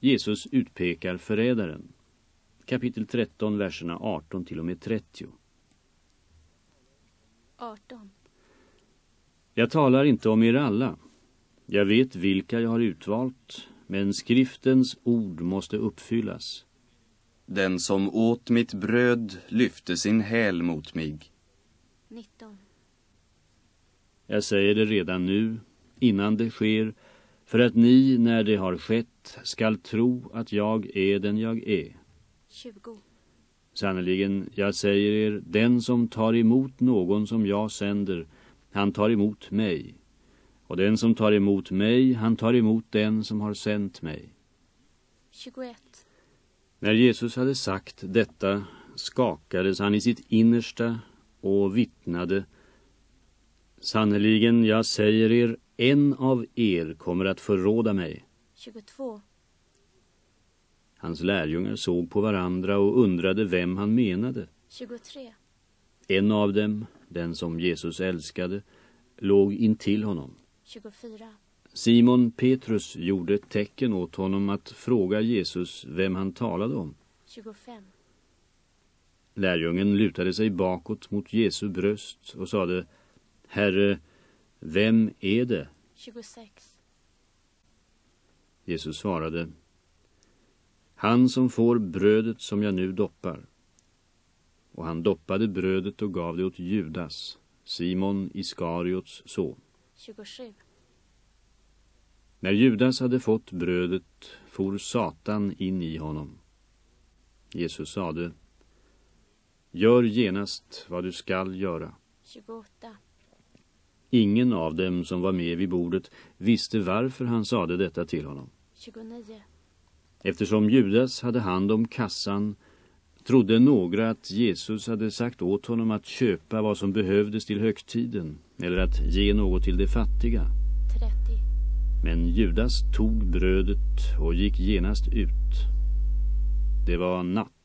Jesus utpekar förrädaren. Kapitel 13, verserna 18 till och med 30. 18. Jag talar inte om er alla. Jag vet vilka jag har utvalt, men skriftens ord måste uppfyllas. Den som åt mitt bröd lyfte sin häl mot mig. 19. Jag säger det redan nu, innan det sker, för att ni, när det har skett, skall tro att jag är den jag är. 20. Sannerligen, jag säger er, den som tar emot någon som jag sänder, han tar emot mig. Och den som tar emot mig, han tar emot den som har sänt mig. 21. När Jesus hade sagt detta skakades han i sitt innersta och vittnade Sannerligen, jag säger er, en av er kommer att förråda mig. 22. Hans lärjungar såg på varandra och undrade vem han menade. 23. En av dem, den som Jesus älskade, låg intill honom. 24. Simon Petrus gjorde ett tecken åt honom att fråga Jesus vem han talade om. 25. Lärjungen lutade sig bakåt mot Jesu bröst och sade Herre, vem är det? 26. Jesus svarade Han som får brödet som jag nu doppar. Och han doppade brödet och gav det åt Judas, Simon Iskariots son. 27. När Judas hade fått brödet for Satan in i honom. Jesus sade Gör genast vad du skall göra. 28. Ingen av dem som var med vid bordet visste varför han sade detta till honom. 29. Eftersom Judas hade hand om kassan trodde några att Jesus hade sagt åt honom att köpa vad som behövdes till högtiden eller att ge något till de fattiga. 30. Men Judas tog brödet och gick genast ut. Det var natt.